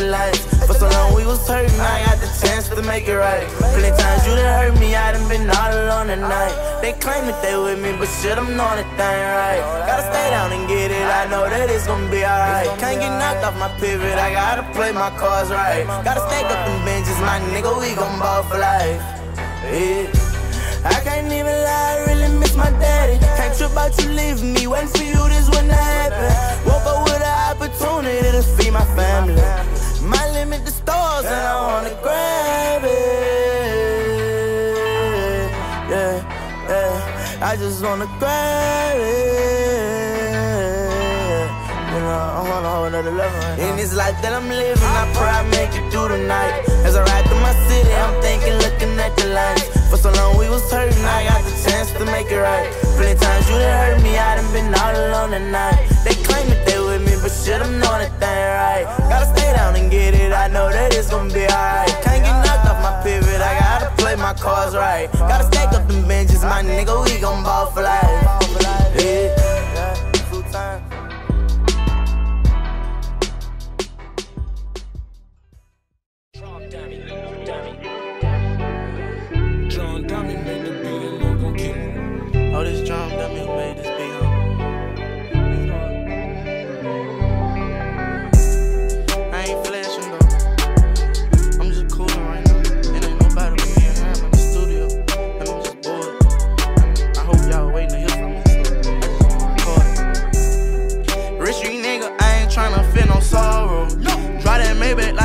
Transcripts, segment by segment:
the lights. For so long we was hurting, I got the chance to make it right. Plenty times you done hurt me, I done been all alone at night. They claim that they with me, but shit, I'm that they ain't right. Gotta stay down and get it, I know that it's gonna be alright. Can't get knocked off my pivot, I gotta play my cards right. Gotta stack up them benches, my nigga, we gon' ball for life. Yeah. I can't even lie, I really miss my daddy. Can't trip out you leaving me, waiting for you, this that happen. Woke up with an opportunity to feed my family. My limit the stars and I wanna grab it. Yeah, yeah. I just wanna grab it. You know, I wanna hold another level right In this life that I'm living, I pray I make it through the night. As I ride through my city, I'm thinking, looking at the lights. For so long we was hurting, I got the chance to make it right. Plenty times you done hurt me, I done been all alone at night. They claim that they with me, but shit, I'm that they ain't right. Gotta stay down and get it, I know that it's gonna be alright. Can't get knocked off my pivot, I gotta play my cards right. Gotta stack up them benches, my nigga, we gon' ball for life. Yeah.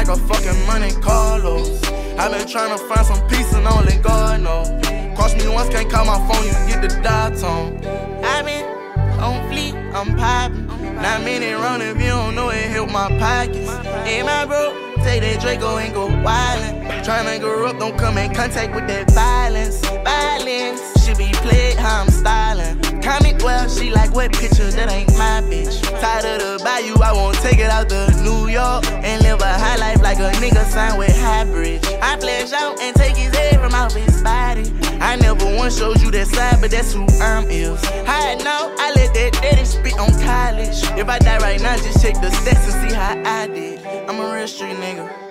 Like a fucking Monte Carlo. i been tryna find some peace and only God knows. Cross me once, can't call my phone, you get the dial tone. i been on fleek, I'm poppin'. Not many run if you don't know it help my pockets. Hey, my bro, take that Draco ain't go wildin'. Tryna grow up, don't come in contact with that violence. Violence should be played how I'm stylin'. Well, she like what picture, that ain't my bitch. Tired of the bayou, I won't take it out to New York and live a high life like a nigga signed with Highbridge. I flash out and take his head from out his body. I never once showed you that side, but that's who I'm is. I know I let that daddy spit on college. If I die right now, just check the stats and see how I did. I'm a real street nigga,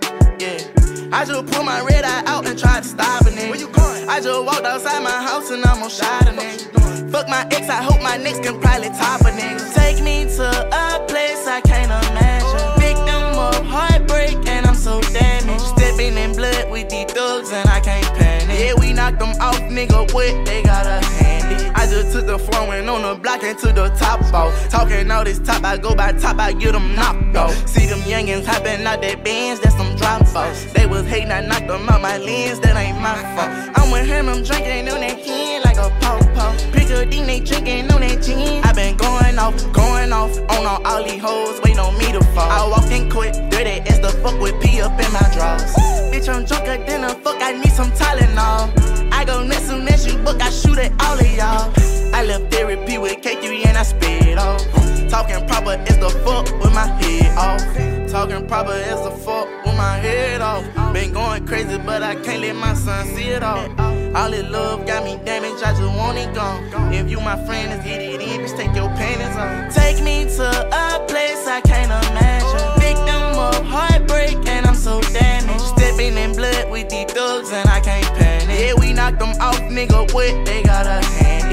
yeah. I just put my red eye out and tried to stop a nigga. Where you going? I just walked outside my house and almost shot a nigga. Fuck my ex, I hope my next can probably top a nigga. Take me to a place I can't imagine. Oh. Victim of heartbreak and I'm so damaged. Oh. Stepping in blood with these thugs and I can't panic. Yeah, we knocked them off, nigga. What they got a handy? Just took the floor and on the block and to the top off. Talking all this top, I go by top, I get them knocked off. See them youngins hopping out that Benz, that's some drop offs. Oh. They was hating, I knocked them out my lens, that ain't my fault. I'm with him, I'm drinking on that can like a pop pop. Pick a D, they drinking on that gin. I been going off, going off on all, all these hoes, waiting on me to fall. I walk in quick, dirty as the fuck with P up in my drawers. Bitch, I'm drunker than a fuck, I need some Tylenol. I go next soon as you book, I shoot at all of y'all. I left therapy with K3 and I spit off. Talking proper as the fuck with my head off. Talking proper as the fuck with my head off. Been going crazy, but I can't let my son see it all. All this love got me damaged, I just want it gone. If you my friend, let's get it in, take your panties off. Take me to a place I can't imagine. Victim of heartbreak, and I'm so damaged. Stepping in blood with these thugs, and I can't panic. Yeah, we knocked them off, nigga, what they got a hand.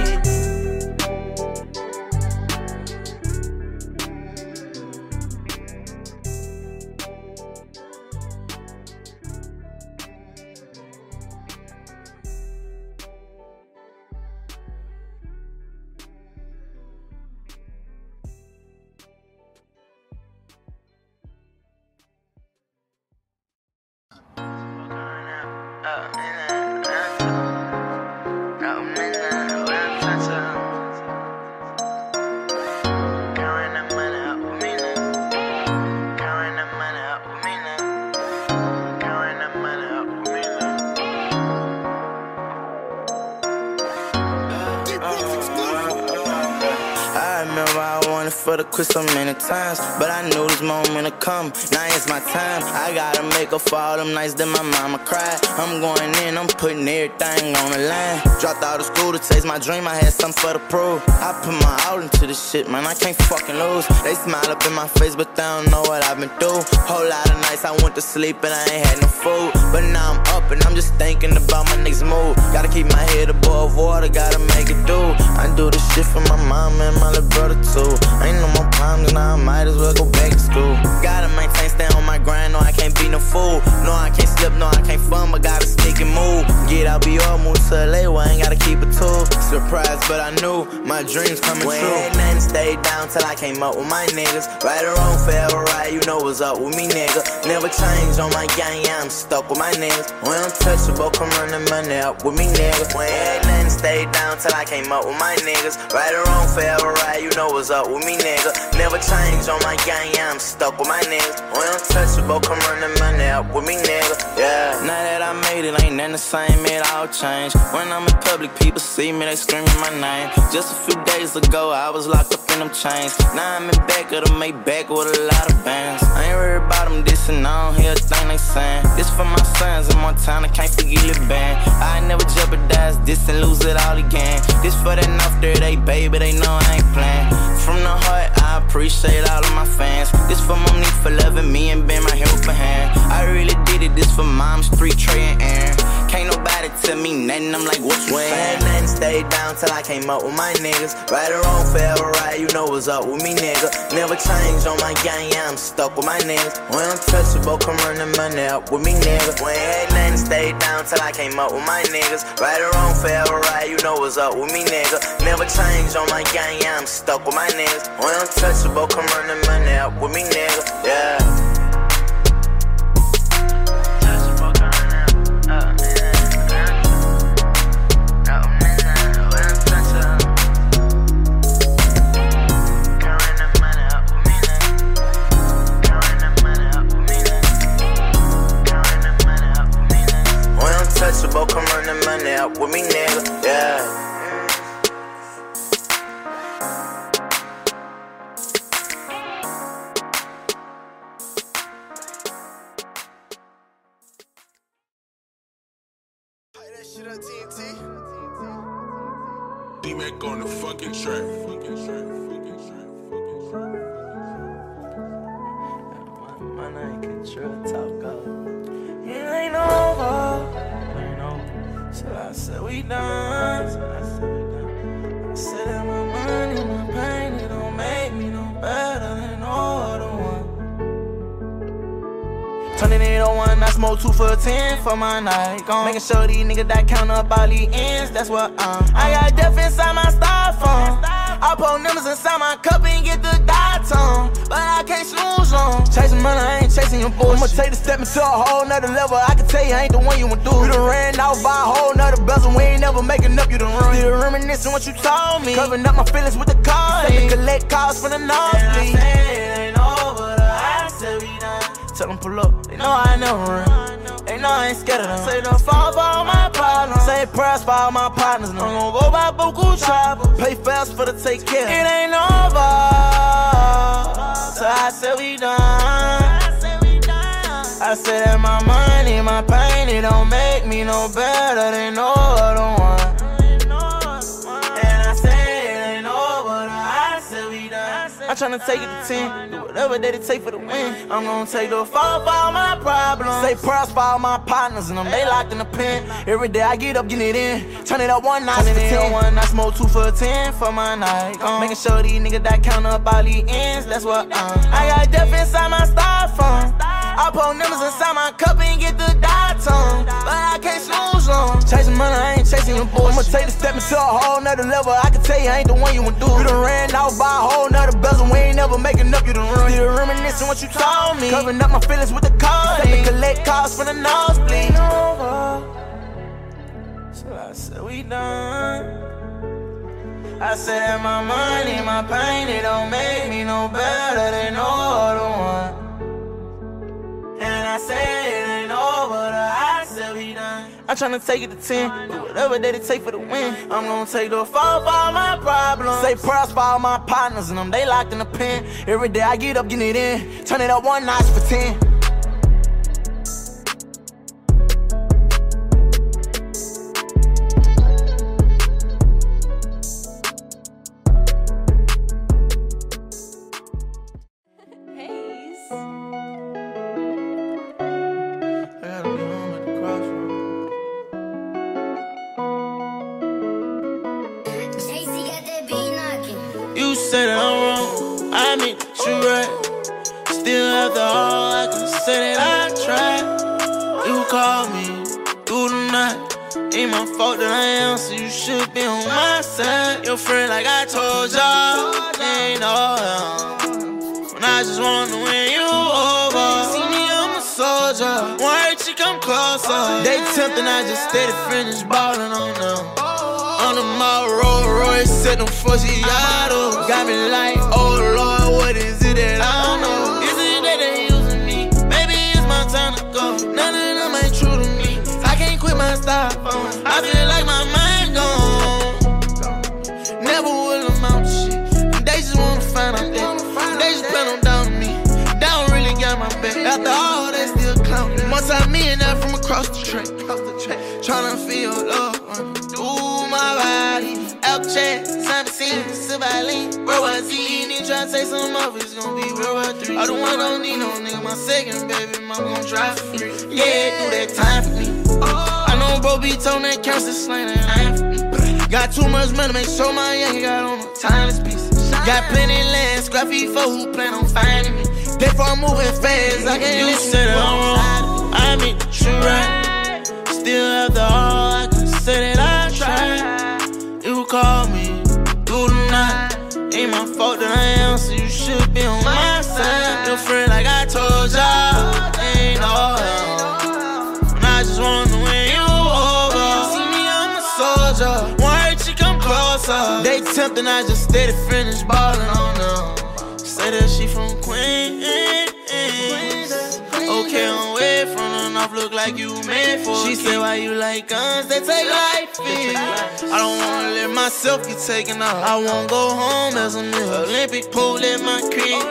Make for all them nights that my mama cried. I'm going in, I'm putting everything on the line. Dropped out of school to chase my dream. I had something for the prove. I put my all into this shit, man. I can't fucking lose. They smile up in my face, but they don't know what I've been through. Whole lot of nights I went to sleep and I ain't had no food. But now I'm up and I'm just thinking about my next move. Gotta keep my head above water, gotta make it do. I do this shit for my mom and my little brother too. Ain't no more problems, now I might as well go back to school. Gotta maintain, stay on my grind, no, I can't be no fool. No, I can't slip, no, I can't fun, but gotta stick and move. Get out, be all move to LA, well, I ain't gotta keep it tool. Surprised, but I knew my dreams coming when true. When nothing stayed down till I came up with my niggas. Right or wrong, forever right, you know what's up with me, nigga. Never change on my gang, yeah, I'm stuck with my niggas. When untouchable, come running money up with me, nigga. When ain't nothing stayed down till I came up with my niggas. Right or wrong, forever right, you know what's up with me, nigga. Never change on my gang, yeah, I'm stuck with my niggas. When untouchable, come running money with me, nigga. Yeah. Now that I made it, ain't nothing the same, it all changed. When I'm in public, people see me, they screaming my name. Just a few days ago, I was locked up in them chains. Now I'm in back of the Maybach with a lot of bands. I ain't worried about them dissing, I don't hear a thing they saying. This for my sons in Montana, can't forget the band. I never jeopardize this and lose it all again. This for that there, they baby, they know I ain't playing. From the heart, I appreciate all of my fans. This for Monique for loving me and being my helping hand. I really did it, this for moms, three Trey, and Aaron. Can't nobody tell me nothing, I'm like, what you saying? Nothing stayed down till I came up with my niggas. Right or wrong, forever right, you know what's up with me, nigga. Never change on my gang, yeah, I'm stuck with my niggas. When I'm touchable, come run the money up with me, nigga. When nothing stayed down till I came up with my niggas. Right or wrong, forever right, you know what's up with me, nigga. Never change on my gang, yeah, I'm stuck with my niggas. When I'm touchable, come run the money up with me, nigga. Yeah. Up with me, nigga. Yeah. D-Mac on the fucking track. Fucking track. Fucking track. Fucking track. My, my name Control Talk So I said we done. So I said we done. I said that my money, my pain, it don't make me no better than all the one. Turning it on one, I smoke two for ten for my night. Gone. Making sure these niggas that count up all these ends, that's what I'm. I got death inside my styrofoam. I put numbers inside my cup and get the dot But I can't snooze on. Chasing money, I ain't chasing your bullshit. I'ma take the step into a whole nother level. I can tell you I ain't the one you went through. You done ran out by a whole nother bezel. We ain't never making up, you done run. Still reminiscing what you told me. Covering up my feelings with the car. Said to collect calls from the nosebleed. it ain't over, I said we done. Tell them pull up, they know I never run. Know I ain't scared of them. Say don't fall for all my problems. Say prayers for all my partners. No, I'm gonna go by Boku Travel. Pay fast for the take care. It ain't over. So I said we done. I said that my money, my pain, it don't make me no better than no other one. Tryna take it to 10, do whatever that it take for the win. I'm gonna take the fall for all my problems. Say prayers for all my partners, and them they locked in the pen. Every day I get up, get it in. Turn it up one notch for 10. One, I smoke two for 10 for my night. Um, making sure these niggas that count up all these ends, that's what I'm. I got death inside my styrofoam. I put numbers inside my cup and get the dot on. But I can't snooze on. Chasing money, I ain't chasing your bullshit. I'ma take the step into a whole nother level. I can tell you I ain't the one you want do. You done ran out by a whole nother bezel. We ain't never making up, you ruined. You done reminiscing what you told me. Covering up my feelings with the card. Send to collect calls from the nosebleed. So I said we done. I said my money, my pain, it don't make me no better than no other one. I'm tryna take it to 10, do whatever that it take for the win. I'm gonna take the fall for all my problems. Say prayers for all my partners, and them they locked in the pen. Every day I get up, getting it in. Turn it up one notch for 10. Come? They tempting, I just steady finish ballin' on them. On the mall, Rolls Royce, set them for Giotto. Got me like, oh Lord, what is it that I don't know? Is it that they using me? Maybe it's my time to go. None of them ain't true to me. I can't quit my style. I feel like Out chat, something, Savali. Bro, I see you tryna say some of it's gonna be War Three. I don't want, don't need no nigga. My second baby, mom gon' drive free. Yeah, do that time for me. I know bro be told that counts the slang that. Got too much money, make sure my young got on a timeless piece. Got plenty land, scrappy for who plan on finding me. Therefore I'm moving fast, I can't You said that I'm wrong, I mean you right. Still after all, I I answer, you should be on my side. Your friend, like I told y'all, ain't no help. And I just wanna win you over. See me, I'm a soldier. Why you come closer? They tempting, I just steady finish ballin' on them. Say that she from. Okay, I'm way from the north, look like you made for She said, why you like guns, they take life in I don't wanna let myself get taken out. I won't go home as a nigga Olympic pool in my crib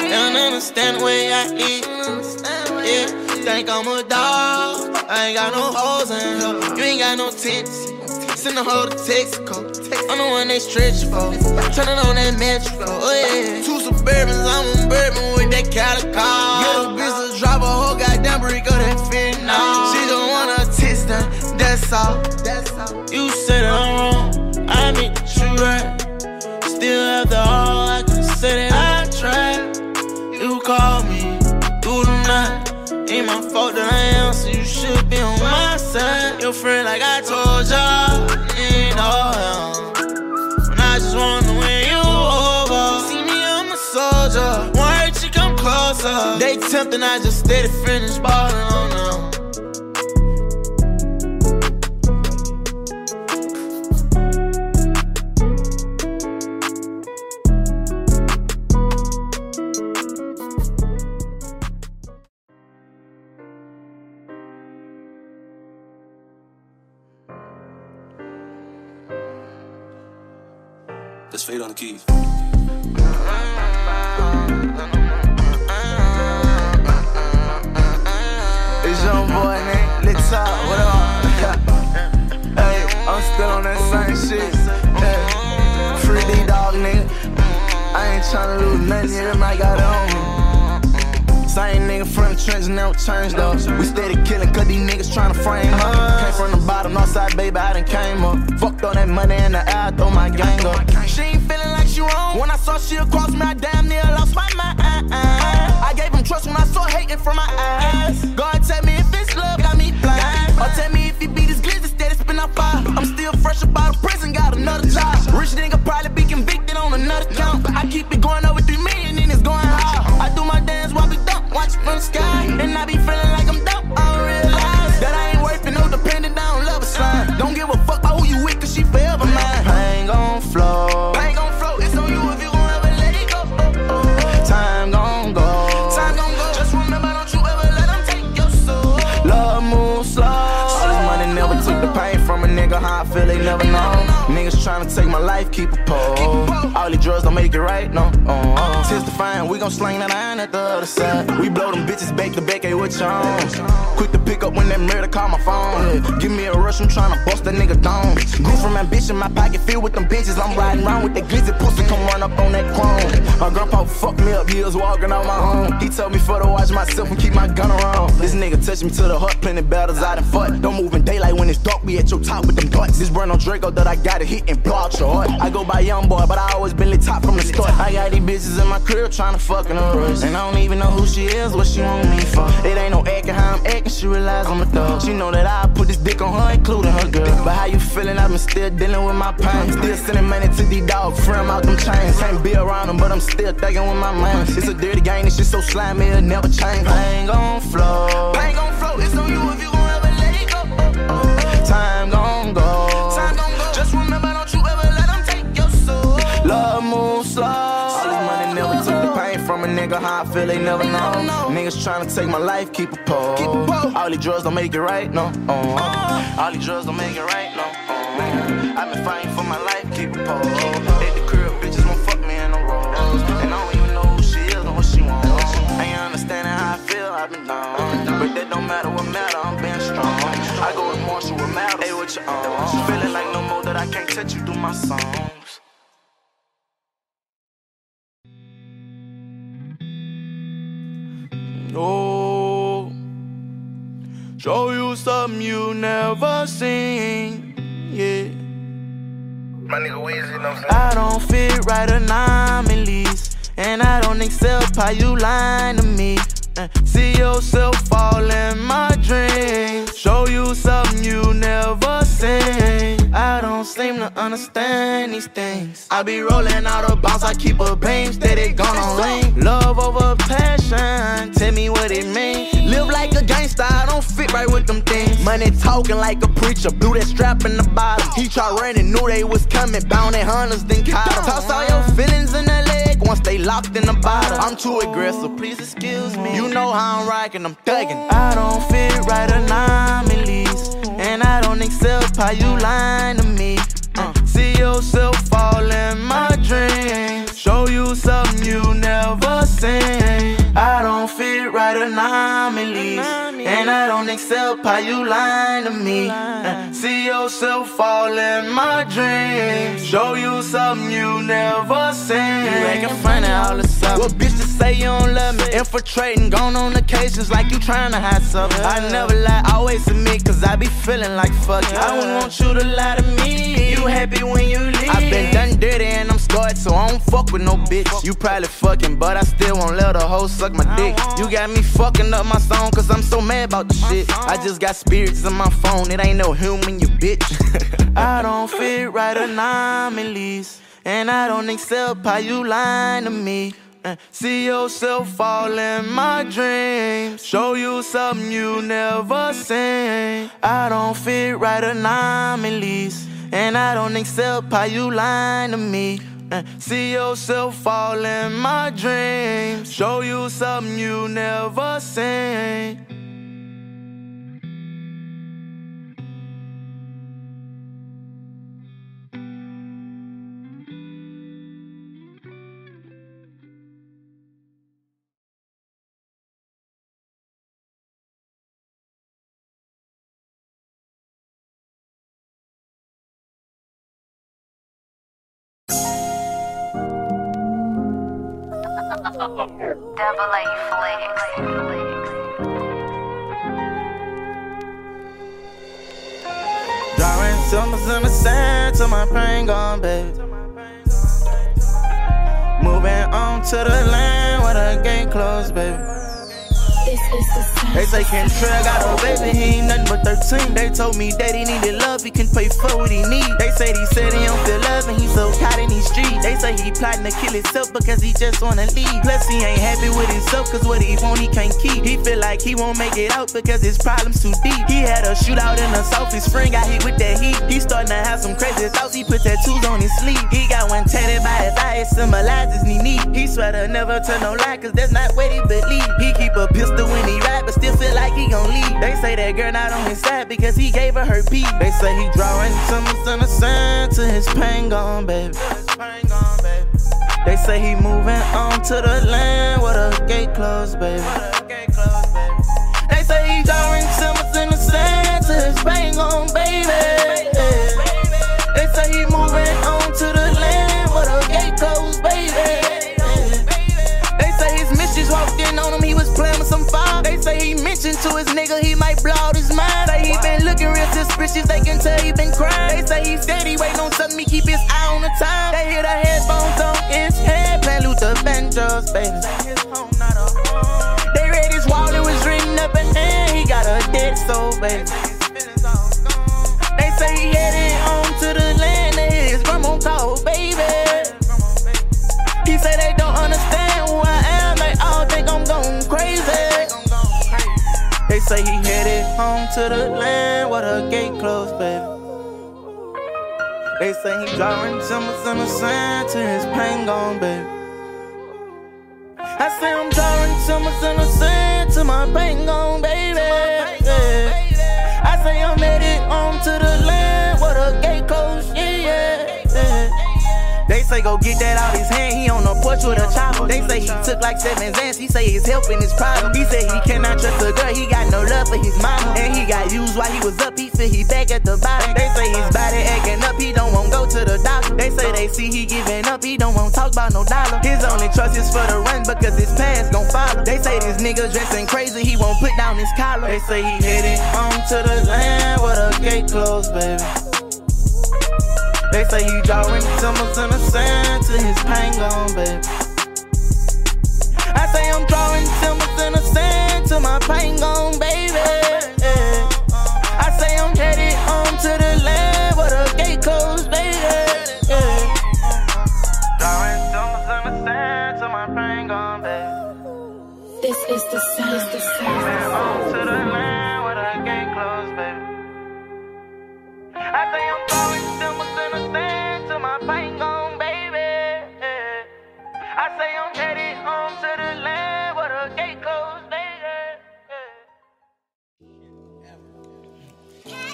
They don't understand the way I eat. Yeah, think I'm a dog. I ain't got no hoes in her. You ain't got no tits Send the hoe to Texaco. I'm the one they stretch for. Turning on that metro. Oh yeah. Two Suburbans, I'm on bourbon with that calico. Get a bitch to drop a whole goddamn brick of that fentanyl. She don't want a tits done. That's all. That's all. You said I'm wrong. I mean you right. Still after all, I can say that I tried. You called me through the night. Ain't my fault that I am, so you should be on my side. Your friend, like I told y'all, Tempting, I just steady finish ballin' on them. Let's fade on the keys. Nigga. What up? hey, I'm still on that same shit. Hey, free D dog, nigga. I ain't tryna lose nothing, yeah, I got it on me. Same nigga from the trenches, never changed though. We steady killing, cause these niggas tryna frame up. Came from the bottom, north side, baby, I done came up. Fucked all that money in the air, throw my gang up. She ain't feeling like she wrong. When I saw she across me, I damn near lost my mind. I gave him trust when I saw hating from my eyes. God tell me Or tell me if he beat his glizzy, steady spin out fire. I'm still fresh up out of prison, got another job. Rich nigga probably be convicted on another count. I keep it going over three million and it's going high. I do my dance while we dump, watch from the sky. And I be feeling like I'm keep a pole. All these drugs don't make it right, no. Uh, uh. Testifying, we gon' slang that iron at the other side. We blow them bitches back to back, hey, what you on? Quick to pick up when that murder call my phone. Give me a rush, I'm tryna bust that nigga down. Grew from ambition, my pocket filled with them bitches. I'm riding around with that glizzy pussy, come run up on that chrome. My grandpa fucked me up, he was walking out my home. He told me for to watch myself and keep my gun around. This nigga touched me to the heart, plenty battles I done fought. Don't move in daylight when it's dark, we at your top with them darts. This brand on Draco that I got it hit and blow out your heart. I go by young boy, but I always top from the start. I got these bitches in my crib tryna fuck in a rush. And I don't even know who she is, what she want me for. It ain't no acting how I'm acting, she realize I'm a thug. She know that I put this dick on her, including her girl. But how you feeling? I've been still dealing with my pain. Still sending money to these dogs, free 'em out them chains. Can't be around them, but I'm still thinking with my mind. It's a dirty game, this shit so slimy, it'll never change. Pain gon' flow. Pain gon' flow, it's on you if you gon' ever let it go. Time gon' go. Nigga. How I feel, they never know. Niggas tryna take my life, keep a pole. All these drugs don't make it right, no. Uh, all these drugs don't make it right, no. Uh, I've been fighting for my life, keep a pole. At the crib, bitches won't fuck me in the road. And I don't even know who she is or what she wants. Ain't understanding how I feel, I've been down. But that don't matter what matter, I'm being strong. I go with Marshall with matters. Hey, what you on? Feeling like no more that I can't touch you through my songs. No. Show you something you never seen. Yeah. My nigga Weezy, you know what I'm saying? I don't fit right anomalies. And I don't accept how you lying to me. Uh, see yourself fall in my dreams. Show you something you never seen. I don't seem to understand these things. I be rolling out of bounce, I keep a beam steady gonna ring. Love over passion, tell me what it mean. Live like a gangster, I don't fit right with them things. Money talking like a preacher, blew that strap in the bottom. He tried running, knew they was coming, bound at hunters, then caught 'em. Toss all your feelings in the leg once they locked in the bottle. I'm too aggressive, please excuse me. You know how I'm rocking, I'm thugging. I don't fit right anomalies, and I don't accept how you lying to me. Uh, see yourself fall in my dreams. Show you something you never seen. I don't fit right and I don't accept how you lying to me. Uh, see yourself fall in my dreams. Show you something you never seen. You acting funny all the time. What bitch to say you don't love me? Infiltrating, gone on occasions like you trying to hide something. I never lie, always admit, cause I be feeling like fuck it. I wouldn't want you to lie to me. You happy when you leave. i been done dirty and I'm scarred, so I don't fuck with no bitch. You probably fucking, but I still won't let a hoe suck my dick. You got me fucking up my song, cause I'm so mad about the shit. I just got spirits in my phone, it ain't no human, you bitch. I don't fit right anomalies, and I don't accept how you lying to me. Uh, see yourself fall in my dreams. Show you something you never seen. I don't fit right anomalies, and I don't accept how you lying to me. Uh, see yourself fall in my dreams. Show you something you never seen. Drawing symbols in the sand till my pain gone, baby. Moving on to the land where the gate closed, baby. They say Kentrell got a baby, he ain't nothing but 13. They told me that he needed love, he can pay for what he need. They said he said he don't feel love and he's so caught in these streets. They say he plotting to kill himself because he just wanna leave. Plus he ain't happy with himself cause what he want he can't keep. He feel like he won't make it out because his problems too deep. He had a shootout in the south, his friend got hit with that heat. He starting to have some crazy thoughts, he put tattoos on his sleeve. He got one tatted by his eye, it symbolizes he need. He swear to never tell no lie cause that's not what he believe. He keep a pistol when he ride, but still feel like he gon' leave. They say that girl not on his side because he gave her her peace. They say he drawing symbols in the sand till his pain gone, baby. They say he moving on to the land where the gate closed, baby. They say he drawing symbols in the sand till his pain gone, baby. He was playing with some fire. They say he mentioned to his nigga he might blow out his mind. Say he been looking real suspicious, they can tell he been crying. They say he steady waiting on something, he keep his eye on the time. They hear the headphones on his head, playing Luther Vandross, baby. They read his wallet was written up and then he got a dead soul, baby. They say he headed home to They say he headed home to the land where the gate closed, baby. They say he drawing symbols in the sand till his pain gone, baby. I say I'm drawing symbols in the sand till my pain gone, baby. I say I'm headed home to the land where the gate closed, yeah, yeah. They say go get that out his hand, he on the porch with a say he took like seven Xans, he say he's helping his problem. He say he cannot trust a girl, he got no love for his mama. And he got used while he was up, he feel he back at the bottom. They say his body acting up, he don't want go to the doctor. They say they see he giving up, he don't want talk about no dollar. His only trust is for the run because his past gon' follow. They say this nigga dressing crazy, he won't put down his collar. They say he headed home to the land where the gate closed, baby. They say he drawing symbols in the sand till his pain gone, baby. I'm drawing symbols in the sand till my pain gone, baby. I say I'm headed home to the land where the gate closed, baby. Drawing symbols in the sand till my pain gone, baby. This is the sound. This is the sound. Home to the land where the gate closed, baby. I say I'm throwing symbols in the sand till my pain gone. I say I'm headed home to the land where the gate closed, baby.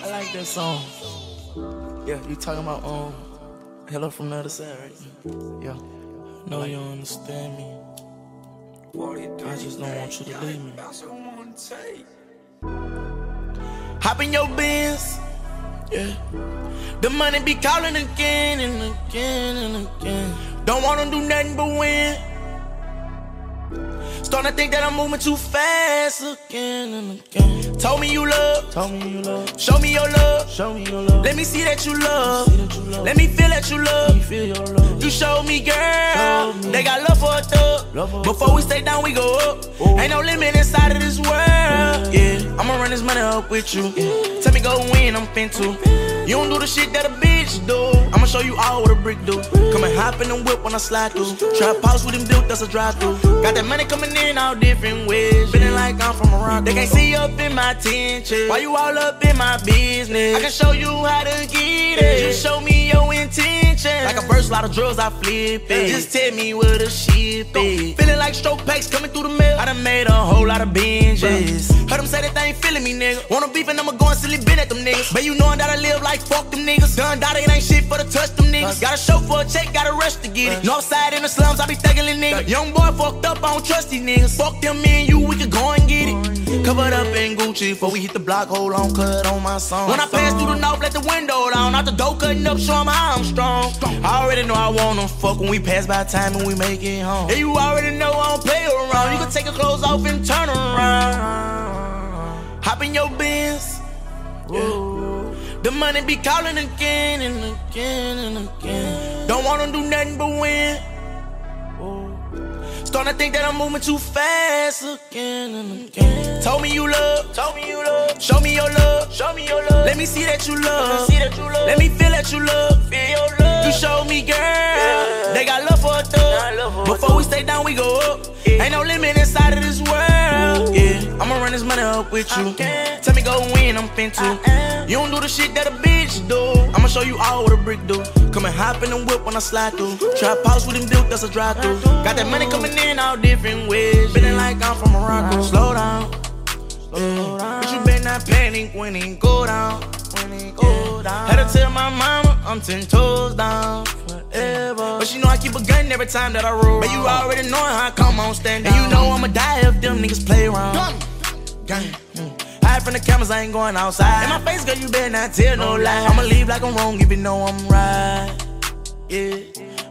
I like that song. Yeah, you talking about um, hello from the other side, right? Yeah. No, you don't understand me. I just don't want you to leave me. Hop in your Benz. Yeah. The money be calling again and again and again. Don't wanna do nothing but win. Starting to think that I'm moving too fast again and again. Told me you love, told me you love. Show me your love, show me your love. Let me see that you love. Let me feel that you love. feel your love. You showed me, girl. They got love for a thug. Before we stay down, we go up. Oh. Ain't no limit inside of this world. Yeah, I'ma run this money up with you. Tell me go win, I'm fin to. You don't do the shit that a bitch do. I'ma show you all what a brick do. Come and hop in the whip when I slide through. Trap house with them built, that's a drive through. Got that money coming in all different ways. Feeling like I'm from Morocco. They can't see up in my tension. Why you all up in my business? I can show you how to get it. Just show me your intention. Like a first lot of drugs, I flip it. Just tell me where the ship is. Feeling like stroke packs coming through the mail. I done made a whole lot of binges. Heard them say that they ain't feeling me, nigga. Wanna beef and I'ma go and silly been at them niggas. But you knowin' that I live like fuck them niggas. Done dot it ain't shit for the touch them niggas. Got a show for a check, got a rush to get it. Northside in the slums, I be thuggin' niggas. Young boy fucked up, I don't trust these niggas. Fuck them, me and you, we could go and get it. Covered up in Gucci before we hit the block, hold on, cut on my song. When I pass through the north, let the window down. Out the door cutting up, show 'em how I'm strong. I already know I wanna fuck when we pass by time and we make it home. And you already know I don't play around. You can take your clothes off and turn around. Hop in your Benz. Yeah. The money be calling again and again and again. Don't wanna do nothing but win. Starting to think that I'm moving too fast again and again. Told me you love, told me you love. Show me your love, show me your love. Let me see that you love, see that you love. Let me feel that you love, feel your love. You show me, girl. They got love for a thug. Before we stay down, we go up. Ain't no limit inside of this world. Yeah, I'ma run this money up with you. Tell me go win, I'm fin to. You don't do the shit that a I'ma show you all what a brick do. Come and hop in the whip when I slide through. Trap house with him built, that's a drive through. Got that money coming in all different ways. Feeling like I'm from Morocco. Slow down. Yeah. But you better not panic when it go down. When it go down. Had to tell my mama I'm ten toes down. Forever. But you know I keep a gun every time that I roll. But you already know how I come on stand down. And you know I'ma die if them niggas play around. Gang. Mm. Hide from the cameras, I ain't going outside. In my face, girl, you better not tell no lie. I'ma leave like I'm wrong if you know I'm right. Yeah.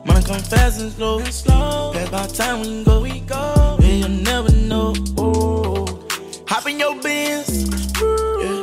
Money come fast and slow. And slow. Pass by time we go. We go. Yeah, you'll never know. Oh. Hop in your Benz. Yeah.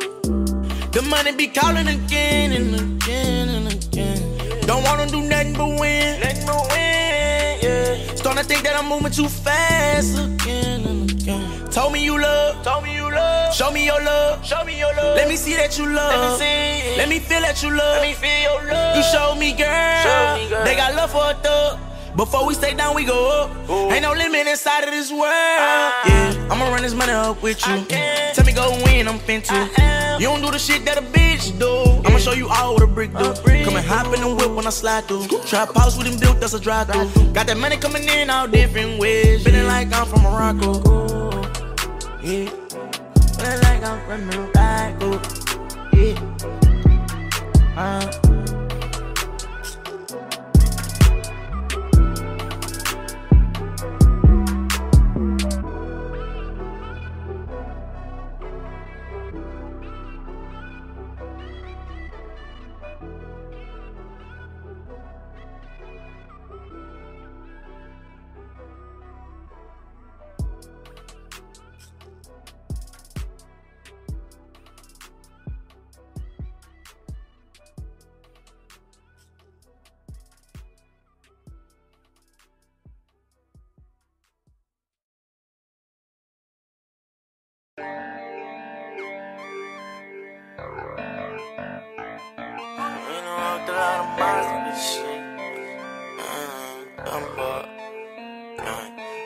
The money be calling again and again and again. Don't wanna do nothing but win. Nothing but win. Yeah. Starting to think that I'm moving too fast again and again. Told me you love. Told me you love. Show me your love. Show me your love. Let me see that you love. Let me see. Let me feel that you love. Let me feel your love. You show me, girl. Show me, girl. They got love for a thug. Before we stay down, we go up. Ain't no limit inside of this world. Ah. yeah, I'ma run this money up with you. Tell me go win, I'm fin to. You don't do the shit that a bitch do. I'ma show you all what a brick do. Come and hop in the whip when I slide through. Trap house with him built, that's a drive through. Got that money coming in all different ways. Feeling like I'm from Morocco. Yeah. Feeling like I'm from Morocco. Yeah. Uh.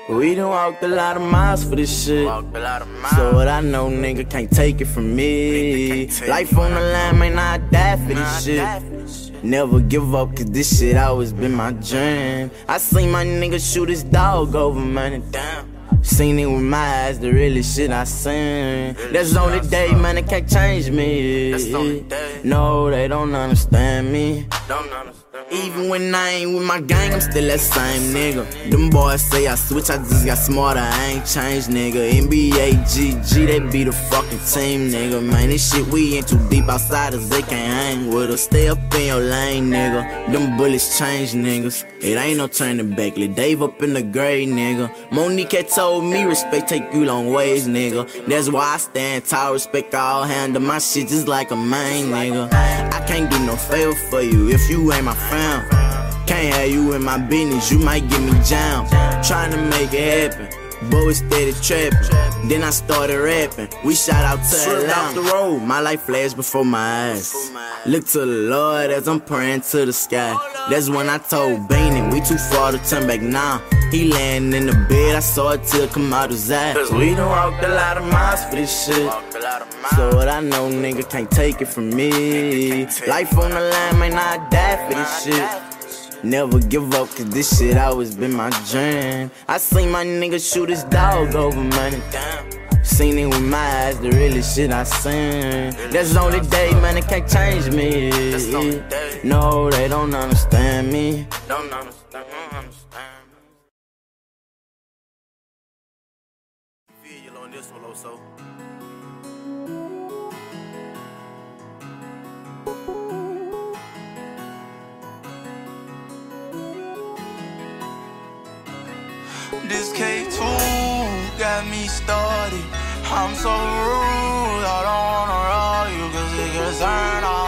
We done walked a lot of miles for this shit. So what I know, nigga, can't take it from me. Life on the line, man, I die for this shit. Never give up, cause this shit always been my dream. I seen my nigga shoot his dog over, man, damn. Seen it with my eyes, the really shit I seen. That's the only day, man, it can't change me. No, they don't understand me. Even when I ain't with my gang, I'm still that same nigga. Them boys say I switch, I just got smarter, I ain't changed, nigga. NBA, GG, they be the fucking team, nigga. Man, this shit we ain't too deep outsiders, they can't hang with us. Stay up in your lane, nigga. Them bullets change, niggas. It ain't no turning back. Lil Dave up in the grave, nigga. Monique told me respect take you long ways, nigga. That's why I stand tall, respect all handle my shit just like a main, nigga. I can't do no favor for you if you ain't my friend. Can't have you in my business, you might get me jammed. Trying to make it happen. But we steady trapping. Then I started rapping. We shot out to Atlanta. the road, my life flashed before my eyes. Look to the Lord as I'm praying to the sky. That's when I told Beanie we too far to turn back now. He laying in the bed, I saw it till come out his eyes. We done walked a lot of miles for this shit. So what I know, nigga, can't take it from me. Life on the line, man, I die for this shit. Never give up, cause this shit always been my dream. I seen my nigga shoot his dog over money. Seen it with my eyes, the really shit I seen. That's the only day, man, they can't change me. No, they don't understand me. Don't understand, This K2 got me started. I'm so rude, I don't wanna roll you cause it gets turned on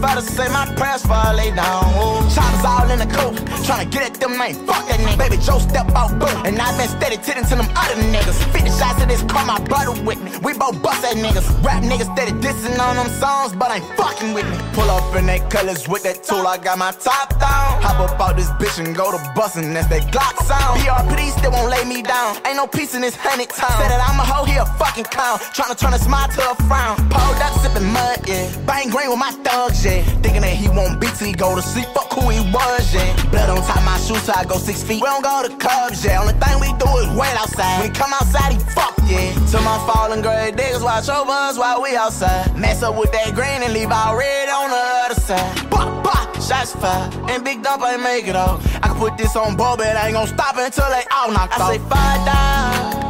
Grandpa to say my prayers before I lay down. Choppers all in the coat, tryna get at them, man. Fuck that nigga. Baby Joe step out, boom. And I been steady titting to them other niggas. 50 shots of this car, my brother with me. We both bust at niggas. Rap niggas steady dissing on them songs, but ain't fucking with me. Pull up in they colors with that tool, I got my top down. Hop up out this bitch and go to bustin', that's that Glock sound. BRPD still won't lay me down. Ain't no peace in this hundred town. Said that I'm a hoe, he a fucking clown. Tryna turn a smile to a frown. Pulled up sippin' mud, yeah. Bang green with my thugs, yeah. Thinking that he won't beat till he go to sleep. Fuck who he was, yeah. Blood on top my shoes, so I go six feet. We don't go to clubs, yeah. Only thing we do is wait outside. When he come outside, he fuck, yeah. To my fallen grade niggas, watch over us while we outside. Mess up with that green and leave our red on the other side. Bop, bop, shots fired. And Big Dump ain't make it off. I can put this on ball, but I ain't gon' stop until they all knocked off. I say, Father.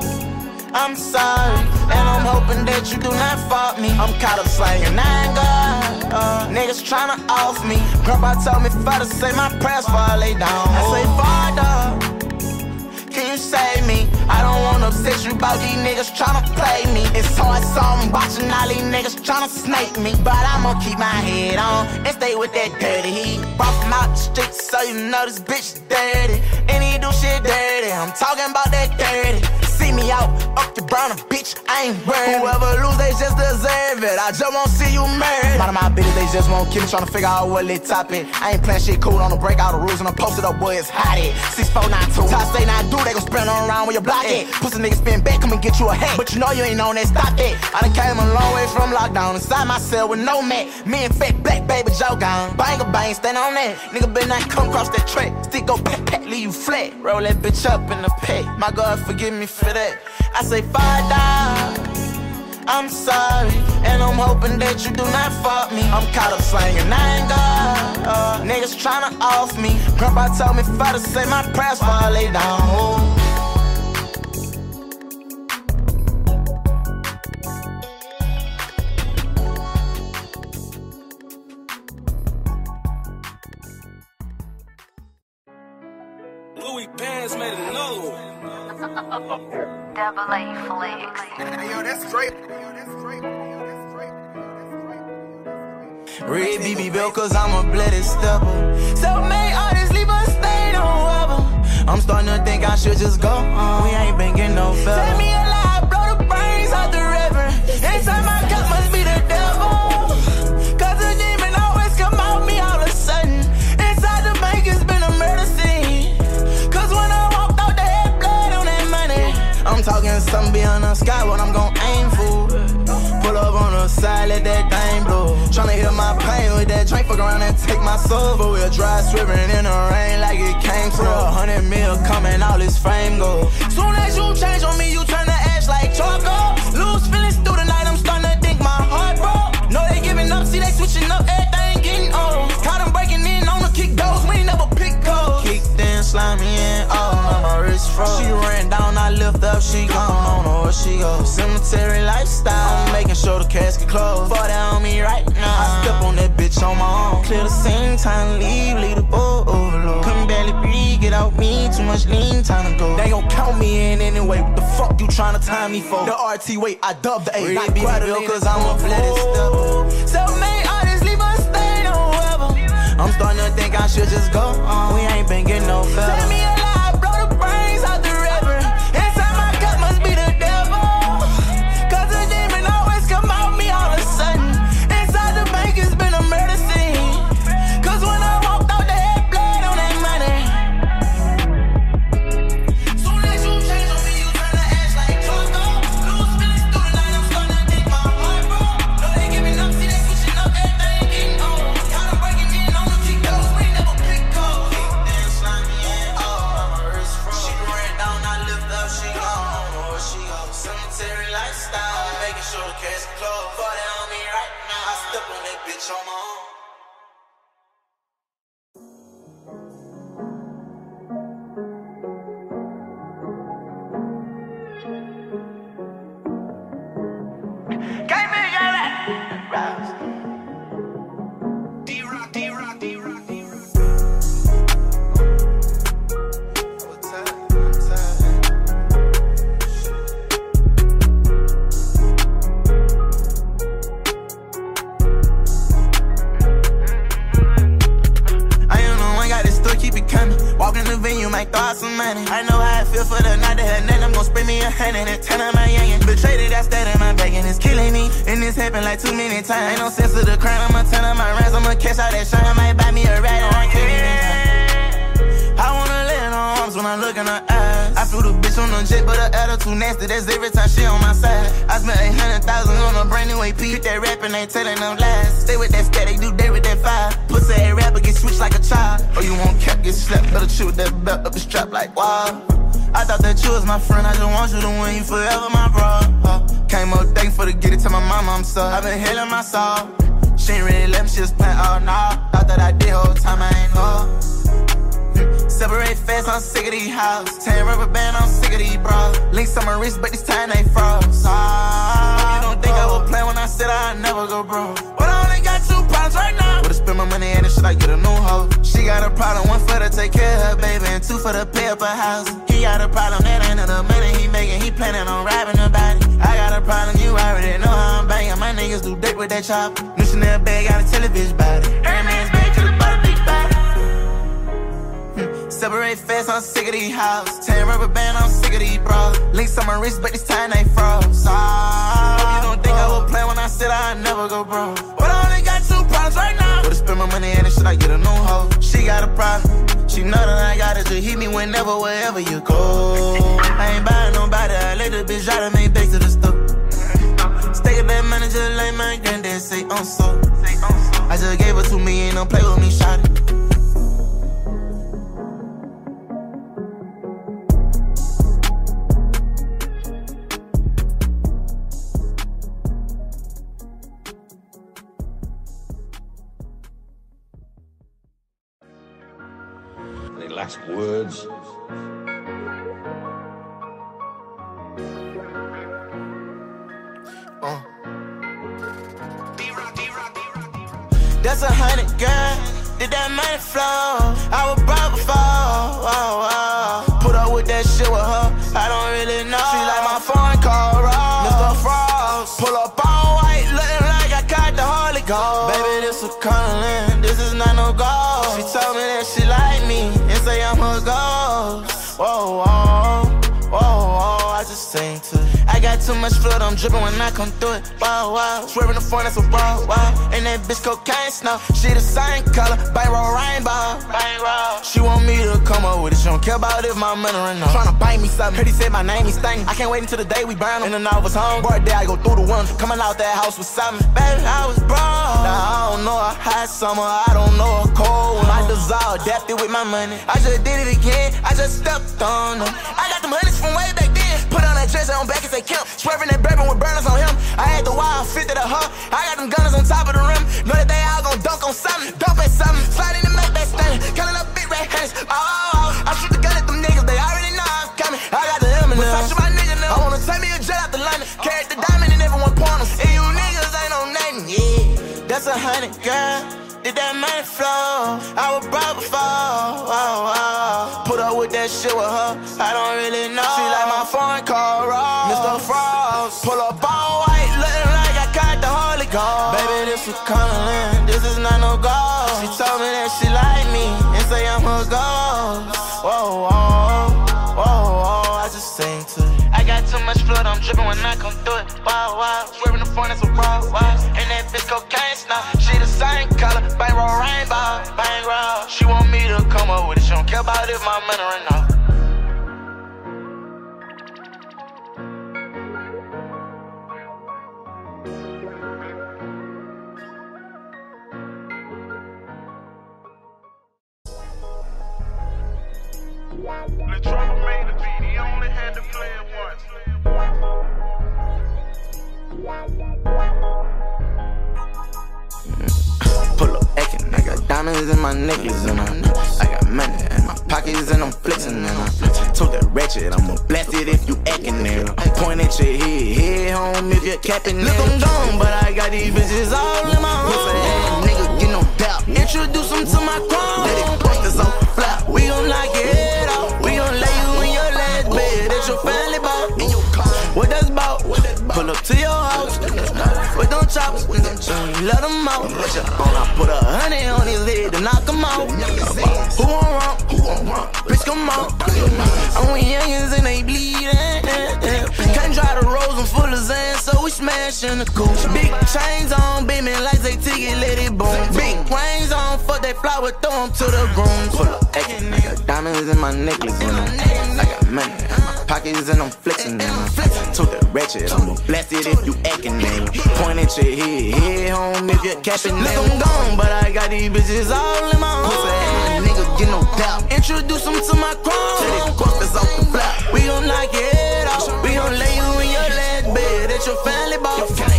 I'm sorry, and I'm hoping that you do not fault me. I'm caught up slanging nine God. Uh, niggas tryna off me. Grandpa told me for to say my prayers before I lay down. I say, Father, can you save me? I don't wanna upset you about these niggas tryna play me. It's hard, so I'm watching all these niggas tryna snake me. But I'ma keep my head on and stay with that dirty heat. Brought from out the streets, so you know this bitch dirty. He do shit dirty. I'm talking about that dirty. See me out, up the brown, bitch, I ain't worried. Whoever lose, they just deserve it. I just won't see you married. Lot of my bitches, they just won't kill me, tryna figure out what they top it. I ain't playing shit cool on the break, all the rules, and I'm posted up, boy, it's hot it. 6492, top say not do, they gon' spin on around where your block at. Pussy niggas spin back, come and get you a hat. But you know you ain't on that, stop that. I done came a long way from lockdown. Inside my cell with no mat. Me and fat black baby Joe gone. Bang a bang, stand on that. Nigga better not come across that track. Stick go pat pat, leave you flat. Roll that bitch up in the pit. My God, forgive me for that. I say five dollars. I'm sorry, and I'm hoping that you do not fuck me. I'm caught up slanging nine uh, Niggas tryna off me. Grandpa told me I to say my prayers while I lay down. Louis Pants made another one. Double A flicks. Hey, yo, that's straight. Red BB Bell, cause I'm a blooded stepper. Self-made artists leave a stain on rubber. I'm starting to think I should just go. We ain't been getting no better. Tell me a lie, the sky, what I'm gon' aim for. Pull up on the side, let that thing blow. Tryna heal my pain with that drink, fuck around and take my soul. But we'll drive swimming in the rain like it came from a hundred mil coming, all this fame go. Soon as you change on me, you turn to ash like charcoal. Lose feelings through the night, I'm starting to think my heart broke. No, they giving up, see they switching up, everything getting old. Caught them breaking in on the kick goals, we ain't never pick goals. Kicked in, slimy in, oh, now my wrist froze. She ran down, I lift up, she gone, I don't know where she goes. Cemetery lifestyle, I'm making sure the casket closed. Fall down on me right now. I step on that bitch on my own. Clear the scene, time leave, leave the boat overload. Couldn't barely breathe, get out me, too much lean, time to go. They gon' count me in anyway. What the fuck you tryna time me for? The RT wait, I dubbed the A. Not quite a cause I'm a blooded stepper. Self-made artists leave a stain on whoever. I'm starting to think I should just go. Uh, we ain't been getting no better. Do dick with that chop. New Chanel bag, got a television body. Hermes bag, to the bottom, big body. Separate fast, I'm sick of these hoes. Ten rubber band, I'm sick of these bras. Links on my wrist, but this time they froze. Ah, you don't think I would play when I said I'd never go broke. But I only got two problems right now. Would've spent my money and it should I get a new hoe? She got a problem. She know that I got it. Just hit me whenever, wherever you go. I ain't buying nobody, I let the bitch out of me back to the store. Stay that manager like my granddad say I'm so. I just gave her to me, ain't no play with me, shot it. Last words? That's a hundred, girl. Did that money flow? I was broke before. Oh, oh. Put up with that shit with her. I don't really know. She like my phone call, raw. Mr. Frost. Pull up all white, looking like I caught the Holy Ghost. Baby, this a calling. This is not no goal. She told me that she like me and say I'm her ghost. Whoa, whoa, too much flood, I'm dripping when I come through it. Wow, wow. Swerving the phone, that's a wow, wow. And that bitch cocaine snow. She the same color, bankroll rainbow. Bankroll. She want me to come up with it. She don't care about if my money run out. Tryna bite me something. Heard he said my name is Sting. I can't wait until the day we burn him. And then I was home. Boy, day I go through the one. Coming out that house with something. Baby, I was broke. Now I don't know a hot summer. I don't know a cold one. I dissolve, adapted with my money. I just did it again. I just stepped on them. I got them I had fit to the her. I got them gunners on top of the rim. Know that they all gon' dunk on something. Dump at something. Slide in and make that stain. Counting up big red hands. Oh, oh, oh. I shoot the gun at them niggas. They already know I'm coming. I got the M and Versace my nigga now. I wanna take me a jet out to London. Carry the diamond and everyone point 'em. And you niggas ain't on nothing. Yeah. That's a hundred, girl. Did that money flow? I was broke before. Oh, oh, oh. Put up with that shit with her. I don't really know. She like my phone call, raw. Baby, this is not no ghost. She told me that she like me and say I'm her ghost. Whoa, whoa, whoa, whoa. I just sing to you. I got too much flood, I'm dripping when I come through it. Wow, wow. Swerving the front, that's a raw, wow. And that bitch cocaine snow. She the same color, bankroll rainbow, bankroll. She want me to come up with it. She don't care about if my money run out. The drummer made the beat, he only had to play it once. Pull up acting, I got diamonds in my necklace and I'm, I got money in my pockets and I'm flexing and I told that ratchet I'ma blast it if you acting there. I point at your head, head home if you're capping Look, I'm gone, but I got these bitches all in my home. nigga, get no doubt. Introduce them to my crowd. Your family bought. In your car. What that's about? Pull up to your house. With them choppers. Let them out. I put a honey on his head to knock him out. Who want wrong? Bitch, come on. I'm with youngins and they bleeding. We smashing the cool. Big chains on, beaming like they ticket, let it boom. Big wings on, fuck that flower, throw 'em to the groom. Pull up, acting, I got diamonds in my necklace, and I, got money in my pockets, and I'm flexing, I told that ratchet, I'ma blast it if you acting, man. Point at your head, head home if you're capping, Look, I'm gone, but I got these bitches all in my ass nigga, get no doubt. Introduce them to my crown. Let it off the block. We gon' knock head off. We gon' lay you your family boss.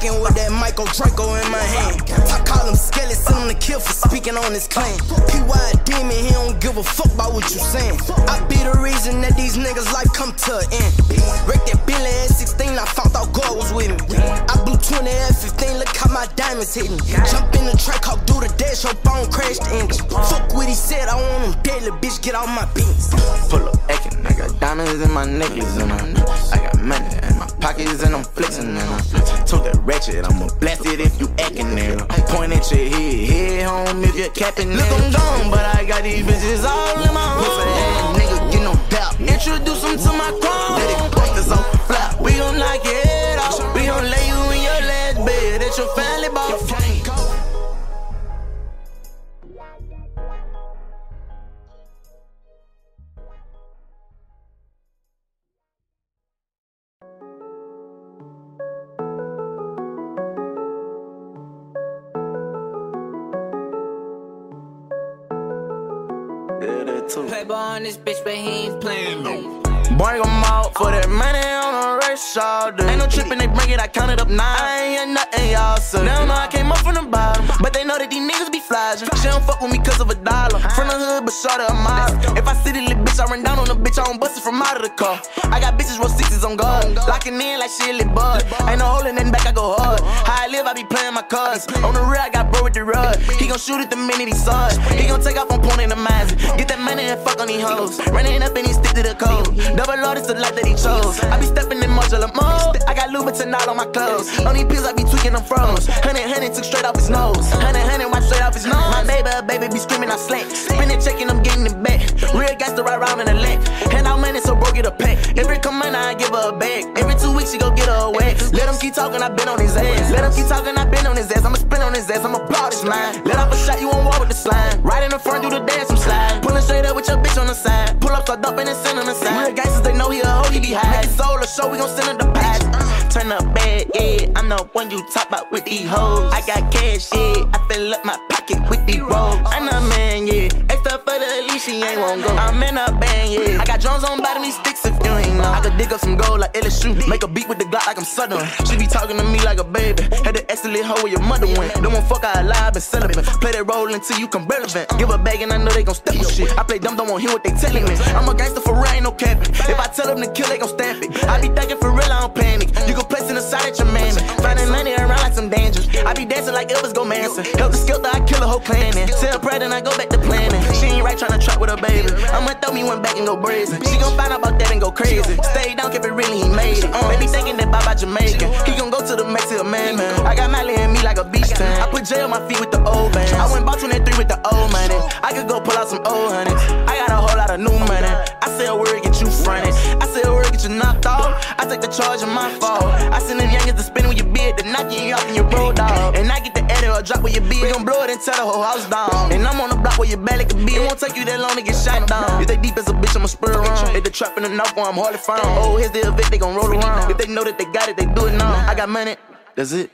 Acting with that micro Draco in my hand. I call him Skelly, send him to kill for speaking on his claim. PY demon, he don't give a fuck about what you saying. I be the reason that these niggas life come to an end. Wreck that Billy at 16, I found out God was with me. I blew 20 at 15, look how my diamonds hitting. Jump in the track, hawk do the dash, hope I don't crash the engine. Fuck what he said, I want him dead, little bitch, get off my beans. Pull up, acting, I got diamonds in my necklace, and I, I got money in my pockets, and I'm flexing, and I told that ratchet, I'ma blast it if you acting there. Point at your head, head home if you're capping Look, I'm gone, but I got these bitches all in my home. Pussy nigga, get no doubt. Introduce them to my crowd. Let it bust this off the flat. We gon' knock your head off. We gon' lay you in your last bed. That's your family boss. Too. Playboy on this bitch, but he ain't playing no. Boy, I'm out for that money on the race all day. Ain't no trippin', they bring it, I counted up nine. I ain't hear nothing, y'all say. They don't know I came up from the bottom, but they know that these niggas be flashing. She don't fuck with me cause of a dollar. From the hood, but short of a mile. If I see the little bitch, I run down on the bitch, I don't bust it from out of the car. I got bitches roll sixes on guard. Locking in like shit lit bud. Ain't no holding nothing back, I go hard. How I live, I be cards. On the rear, I got bro with the rug. He gon' shoot it the minute he saw it. He gon' take off on point in the mask. Get that money and fuck on these hoes. Running up and he stick to the code. Double Lord, it's the life that he chose. I be stepping in modular mode. I got Louboutin all on my clothes. On these pills, I be tweaking them froze. Honey, honey, took straight off his nose. Honey, honey, wipe straight off his nose. My neighbor, baby be screaming, I slack. Spinning, checking, I'm getting it back. Real gas to ride around in the leg. Hand out money, so bro, get a pack. Every come in, I give her a bag. Every she go get her a whack. Let him keep talking, I been on his ass. Let him keep talking, I been on his ass. I'ma spin on his ass, I'ma blow this line. Let off a shot, you won't with the slime. Right in the front, do the dance, I'm slide. Pulling straight up with your bitch on the side. Pull up, start dumping and send on the side. Real gangsters, they know he a hoe, he be high. Make it solo show, we gon' send him the patch. Turn up bad, yeah. I'm the one you talk about with these hoes. I got cash, yeah. I fill up my pocket with these rolls. I'm the man, she ain't won't go. I'm in a band, yeah. I got drones on bottom these sticks if you ain't know. I could dig up some gold like LSU. Make a beat with the Glock like I'm Southern. She be talking to me like a baby. Had the excellent hoe where your mother went. Don't want fuck I alive and celibate. Play that role until you come relevant. Give a bag and I know they gon' step with shit. I play dumb, don't want hear what they telling me. I'm a gangster for real, ain't no capping. If I tell them to kill, they gon' stamp it. I be thinking for real, I don't panic. You can place in the side at your man. Finding money around like some dangers. I be dancing like Elvis go Manson. Help the that I kill a whole clan in. Sell bread and I go back to planning. She ain't right tryna with her baby. I'ma throw me one back and go brazen. She gon' find out about that and go crazy. Stay down, keep it really, he made it. Uh, baby thinking that Baba Jamaican. He gon' go to the Mexican man, man. I got Miley and me like a beach tan. I put J on my feet with the old bands. I went bought 23 with the old money. I could go pull out some old honey. I got a whole lot of new money. I say a word, get you fronted. I a word, get you knocked off. I take the charge of my fault. I send them youngins to spin with your beard, to knock you off in your road dog. And I get the edit or drop with your be. We gon' blow it and tell the whole house down. And I'm on the block where your belly could be. It won't take you that long to get shot down. If they deep as a bitch, I'ma spur around. If they trapping enough, I'm hardly found. Oh, here's the event, they gon' roll around. If they know that they got it, they do it now. I got money, that's it.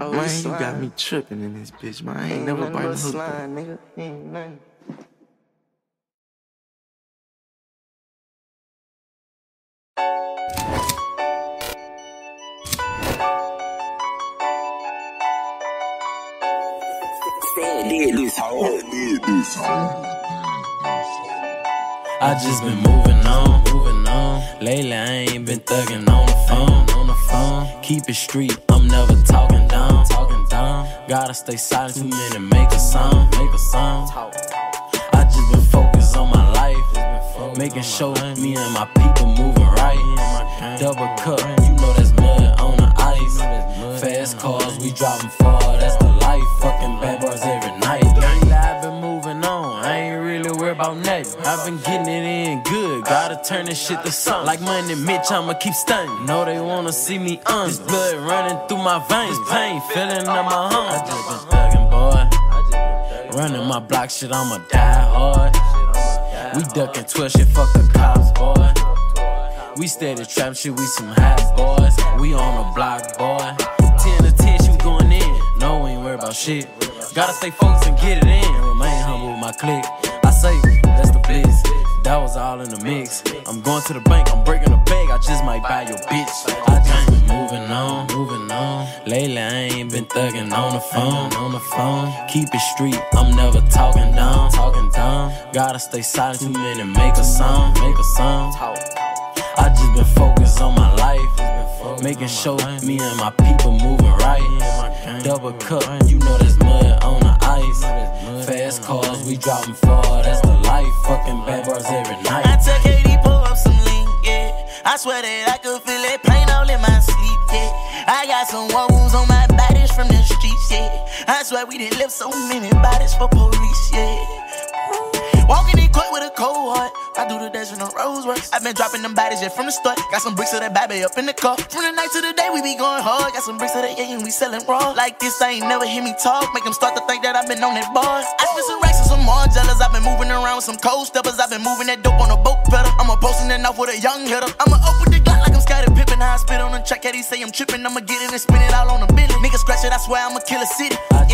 Oh, man, you got me tripping in this bitch, man. I ain't never been hooked. nigga. I just been moving on, moving on. Lately I ain't been thugging on the phone, on the phone. Keep it street, I'm never talking down, talking down. Gotta stay silent, two minutes, make a sound, make a sound. I making sure me and my people moving right. Double cup, you know that's mud on the ice. Fast cars, we driving far, that's the life. Fucking bad bars every night. Lately I've been moving on, I ain't really worried about nothing. I've been getting it in good, gotta turn this shit to something. Like money, Mitch, I'ma keep stunning. Know they wanna see me on. This blood running through my veins, pain filling up my home. I just been thugging, boy. Running my block shit, I'ma die hard. We ducking 12 shit, fuck the cops, boy. We steady trap shit, we some hot boys. We on the block, boy. 10 to 10, she was going in. No, we ain't worried about shit. Gotta stay focused and get it in. Remain humble with my clique. I say, that's the bliss. That was all in the mix. I'm going to the bank, I'm breaking the bag. I just might buy your bitch. I just been moving on, moving on. Lately, I ain't been thugging on the phone, on the phone. Keep it street, I'm never talking. Gotta stay silent, two minutes, make a sound, make a sound. I just been focused on my life, making sure me and my people moving right. Double cup, you know there's mud on the ice. Fast cars, we driving far, that's the life. Fucking bad bars every night. I took tell KD pull up some lean, yeah. I swear that I could feel that pain all in my sleep, yeah. I got some wounds on my bodies from the streets, yeah. I swear we done left so many bodies for police, yeah. Walking in court with a cold heart. I do the dash in Rolls Royce. I've been dropping them bodies just from the start. Got some bricks of that baby up in the car. From the night to the day, we be going hard. Got some bricks of that yeah, and we selling raw. Like this, I ain't never hear me talk. Make them start to think that I've been on that bar. I spent some racks and some more jealous. I've been moving around with some cold steppers. I've been moving that dope on a boat pedal. I'm a posting it off with a young hitter. I'ma open the Glock like I'm Scottie Pippen. How I spit on the track, how he say I'm tripping. I'ma get it and spin it all on the billy. Nigga scratch it, I swear I'ma kill a city. I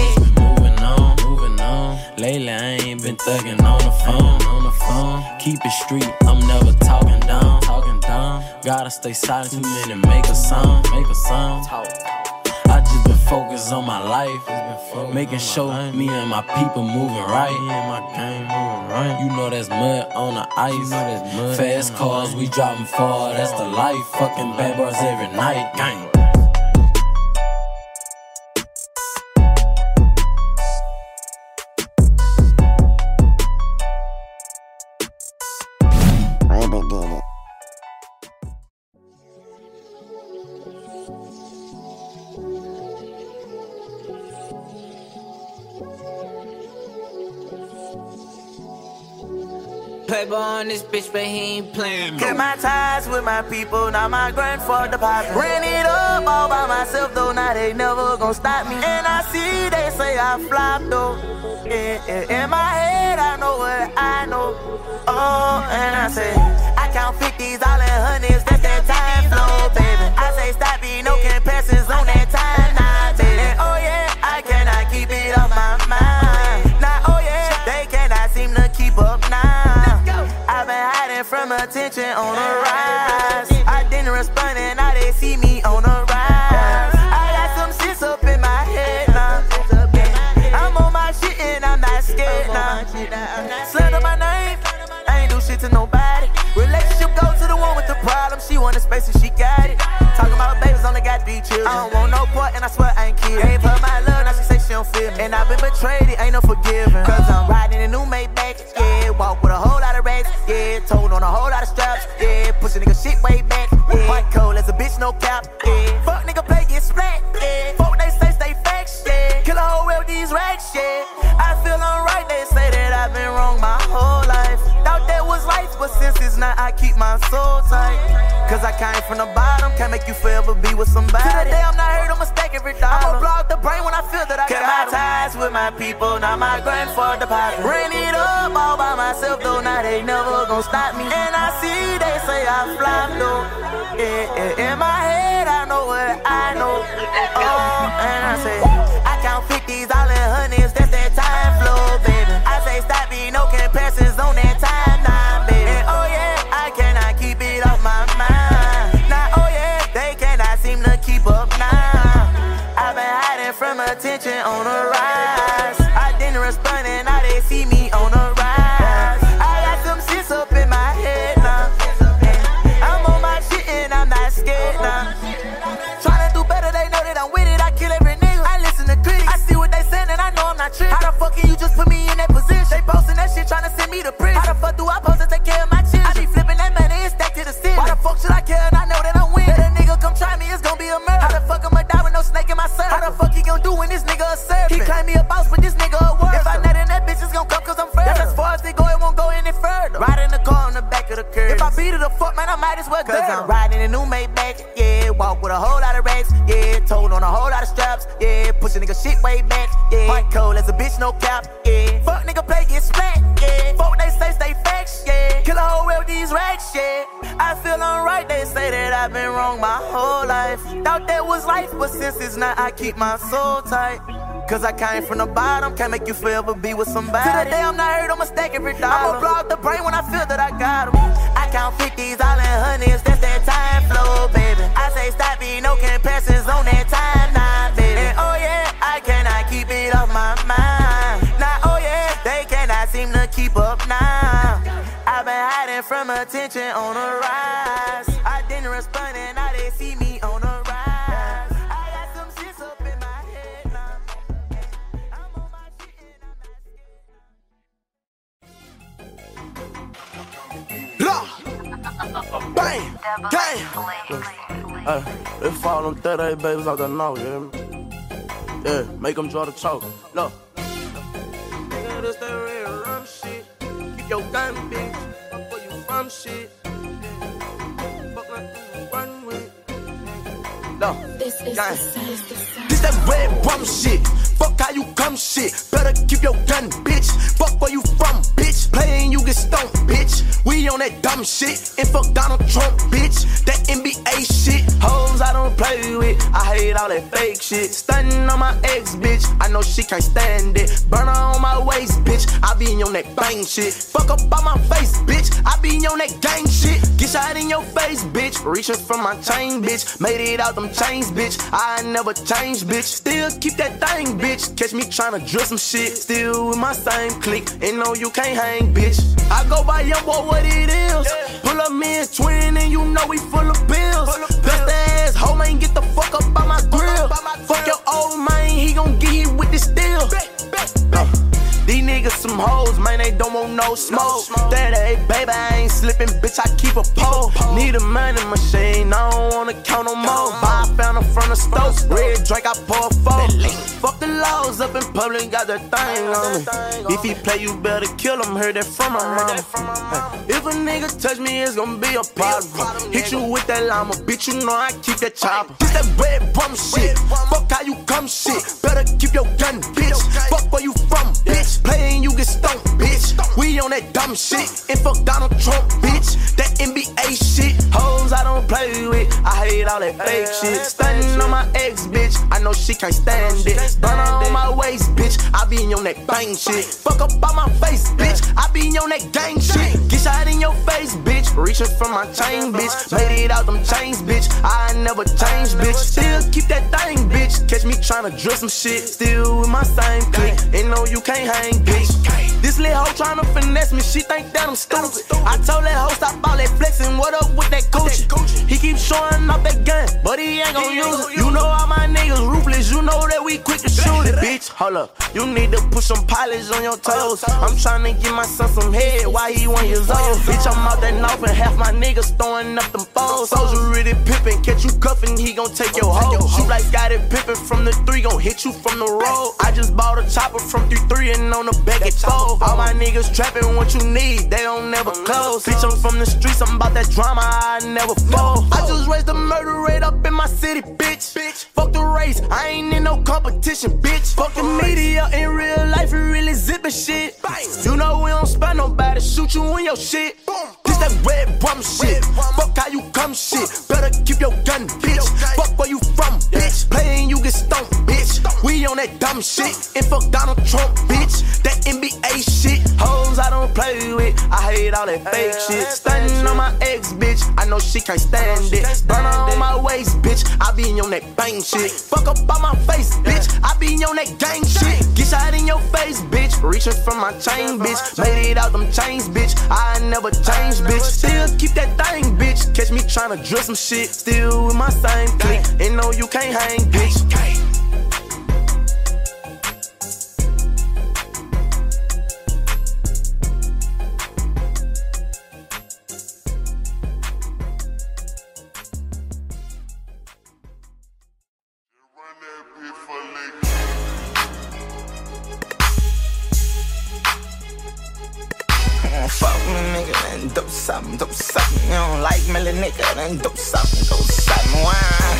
Lately, I ain't been thugging on the phone, on the phone. Keep it street, I'm never talking down, talking down. Gotta stay silent, two minutes, make a sound, make a sound. I just been focused on my life, making sure me and my people moving right. Me and my gang moving right. You know that's mud on the ice. Fast cars, we driving far, that's the life. Fucking bad bars every night, gang. On this bitch, but he ain't playing no. my ties with my people, now my grandfather poppin'. Ran it up all by myself, though, now they never gon' stop me. And I see they say I flop, though. Yeah, yeah. In my head, I know what I know. Oh, and I say, I count 50s, all in hundreds, that's that time flow, baby. I say, stop it, no comparisons on that attention on the rise. I didn't respond and now they see me on the rise. I got some shit up in my head now. I'm on my shit and I'm not scared now. Slander my name, I ain't do shit to nobody. Relationship go to the one with the problem. She want a space and she got it. Talking about babies, only got three children. I don't want no part and I swear I ain't kidding. Gave her my love, now she say she don't feel me. And I've been betrayed, it ain't no forgiving. Cause I'm riding a new Maybach, yeah. Walk with a whole lot racks, yeah. Told on a whole lot of straps, yeah. Push a nigga shit way back, yeah. White cold as a bitch, no cap, yeah. Fuck nigga play, get splat, yeah. Fuck they say, stay facts, yeah. Kill a whole world, these racks, yeah. But since it's not, I keep my soul tight. Cause I came from the bottom, can't make you forever be with somebody. To the day I'm not hurt, I'ma stack every dollar. I'ma blow out the brain when I feel that I got my ties with my people, now my grandfather poppin'. Ran it up all by myself, though, now they never gon' stop me. And I see they say I flop, though. Yeah, yeah, in my head, I know what I know. Oh, and I say, I count 50s, all on a rise. Keep my soul tight. Cause I came from the bottom, can't make you forever be with somebody. To the day I'm not hurt, I'ma stack every dollar. I'ma blow out the brain when I feel that I got got 'em. I count 50s, all in hundreds, that's that time flow, baby. I say stop it, no comparisons on that timeline, baby. And oh yeah, I cannot keep it off my mind. Now oh yeah, they cannot seem to keep up now. I've been hiding from attention on the rise. 38 babies out the know, me? Yeah, make them draw the chalk. Look. Nigga, this that real rum shit. Keep your gun, bitch. Fuck where you from, shit. Fuck like you run with. Look. This is Gang. the sound. This the sound. This that red rum shit. Fuck how you come shit. Better keep your gun, bitch. Fuck where you from, bitch. Playing you get stoned, bitch. We on that dumb shit. And fuck Donald Trump, bitch. All that fake shit. Stunning on my ex, bitch. I know she can't stand it. Burner on my waist, bitch. I be on that bang shit. Fuck up on my face, bitch. I be on that gang shit. Get shot in your face, bitch. Reaching for my chain, bitch. Made it out them chains, bitch. I never changed, bitch. Still keep that thing, bitch. Catch me tryna drill some shit. Still with my same clique. And no, you can't hang, bitch. I go by young boy, what it is. Pull up me and twin, and you know we full of bills. Best ass hoe, man, get the fuck up by my grill. Fuck your old man, he gon' get hit with the steel. Uh, These niggas some hoes, man, they don't want no smoke. That hey, baby, I ain't slipping, bitch, I keep a pole. Need a money machine, I don't wanna count no more. Buy I found in front of stove, red drink, I pour a four. Fuck the laws up in public, got that thing on me. If he play, you better kill him, heard that from my mama. If a nigga touch me, it's gonna be a problem. Hit you with that llama, bitch, you know I keep that chopper. This that red bum shit, fuck how you come shit. Better keep your gun, bitch. Fuck where you from, bitch. Playing, you get stoned, bitch. We on that dumb shit. And fuck Donald Trump, bitch. That NBA shit. Hoes I don't play with. I hate all that fake shit. Stunning on my ex, bitch. I know she can't stand it. Burner on my waist, bitch. I be on that bang shit. Fuck up on my face, bitch. I be on that gang shit. Get shot in your face, bitch. Reaching for my chain, bitch. Made it out them chains, bitch. I never changed, bitch. Still keep that thing, bitch. Catch me tryna drill some shit. Still with my same clique. And no, you can't hang, bitch. This little hoe tryna finesse me, she think that I'm stupid. I told that hoe stop all that flexing, what up with that Gucci? He keep showing off that gun, but he ain't gon' use it. You know all my niggas ruthless, you know that we quick to shoot it, bitch. Hold up, you need to put some polish on your toes. I'm tryna give my son some head while he one years old. Bitch, I'm out that north and half my niggas throwing up them foes. Soldier really pippin', catch you cuffin', he gon' take your hoe. Shoot like got it Pippen from the three, gon' hit you from the road. I just bought a chopper from 3-3 and on the back it fold. All my niggas trapping what you need, they don't never close. Bitch, I'm from the streets, I'm about that drama, I never fold. I just raised the murder rate up in my city, bitch. bitch. Fuck the race, I ain't in no competition, bitch. Fuck the media, in real life, we really zipping shit. You know we don't spend nobody, shoot you in your shit. Boom. This that red bum shit. Fuck how you come shit. Better keep your gun, bitch. Fuck where you from, bitch. Playing you get stoned, bitch. We on that dumb shit. And fuck Donald Trump, bitch. That NBA shit. Hoes I don't play with. I hate all that fake shit. Stunning on my ex, bitch. I know she can't stand it. Burner on my waist, bitch. I be on that bang shit. Fuck up on my face, bitch. I be on that gang shit. Get shot in your face, bitch. Reaching for my chain, bitch. Made it out them chains, bitch. I never change, bitch. Still keep that thing, bitch. Catch me tryna drill some shit. Still with my same clique. And no, you can't hang, bitch. Do something, do something. You don't like me, little nigga, then do something, do something. Why?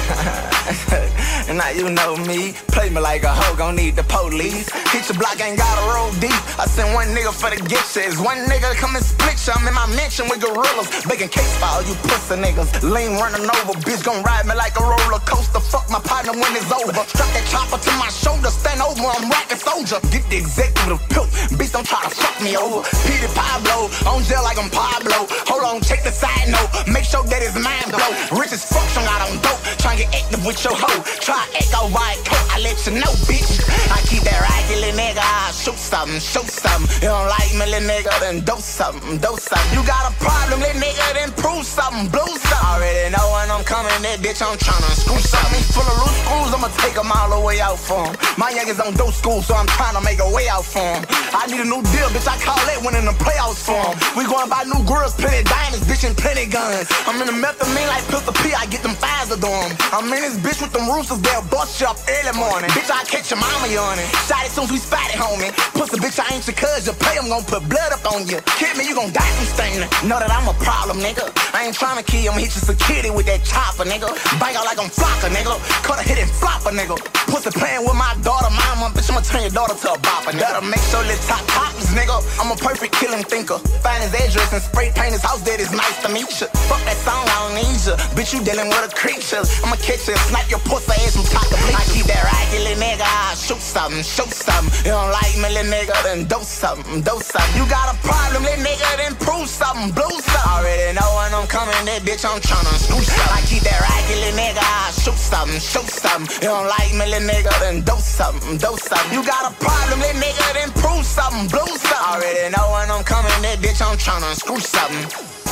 and now you know me. Play me like a hoe, gon' need the police. Hit your block, ain't gotta roll deep. I sent one nigga for the gift says One nigga come and split you. I'm in my mansion with gorillas. Baking case for all you pussy niggas. Lean running over, bitch gon' ride me like a roller coaster. Fuck my partner when it's over. Strap that chopper to my shoulder, stand over, I'm rockin' soldier. Get the executive pill, bitch don't try to fuck me over. Peter Pablo, on jail like I'm Pablo. Hold on, check the side note, make sure that his mind blow. Rich as fuck, strung out on dope. Try get active with your hoe. Try echo white coat, I let you know, bitch. I keep that regular nigga, I shoot something, shoot something. You don't like me, little nigga, then do something, do something. You got a problem, little nigga, then prove something, blue something. Already know when I'm coming, that bitch, I'm tryna screw something. Full of loose screws, I'ma take them all the way out for. My youngins on dope school, so I'm tryna make a way out for. I need a new deal, bitch, I call that winning the playoffs for. We going buy new plenty diamonds, bitch, and plenty guns. I'm in the methamphetamine like Pistol P, I get them fives of them. I'm in this bitch with them roosters, they'll bust you up early morning. Bitch, I catch your mama yawning. Shot it soon as we spot it, homie. Pussy bitch, I ain't your you pay, I'm gon' put blood up on you. Kid me, you gon' die from staining. Know that I'm a problem, nigga. I ain't tryna kill him, hit your security with that chopper, nigga. Bang out like I'm flocker, nigga. Cut a hit and flop a nigga. Pussy playing with my daughter, mama, bitch, I'ma turn your daughter to a bopper. Better make sure let top tops, nigga. I'm a perfect killing thinker. Find his address and spray paint his house, that is nice to meet you. Fuck that song, I don't need you. Bitch, you dealing with a creature. I'ma catch you and snipe your pussy ass from top to bleach. I keep that regular nigga, I shoot something, shoot something. You don't like me, little nigga, then do something, do something. You got a problem, little nigga, then prove something, blue something. Already know when I'm coming, that bitch, I'm tryna screw something. I keep that regular nigga, I shoot something, shoot something. You don't like me, little nigga, then do something, do something. You got a problem, little nigga, then prove something, blue something. Already know when I'm coming, that bitch, I'm tryna screw something.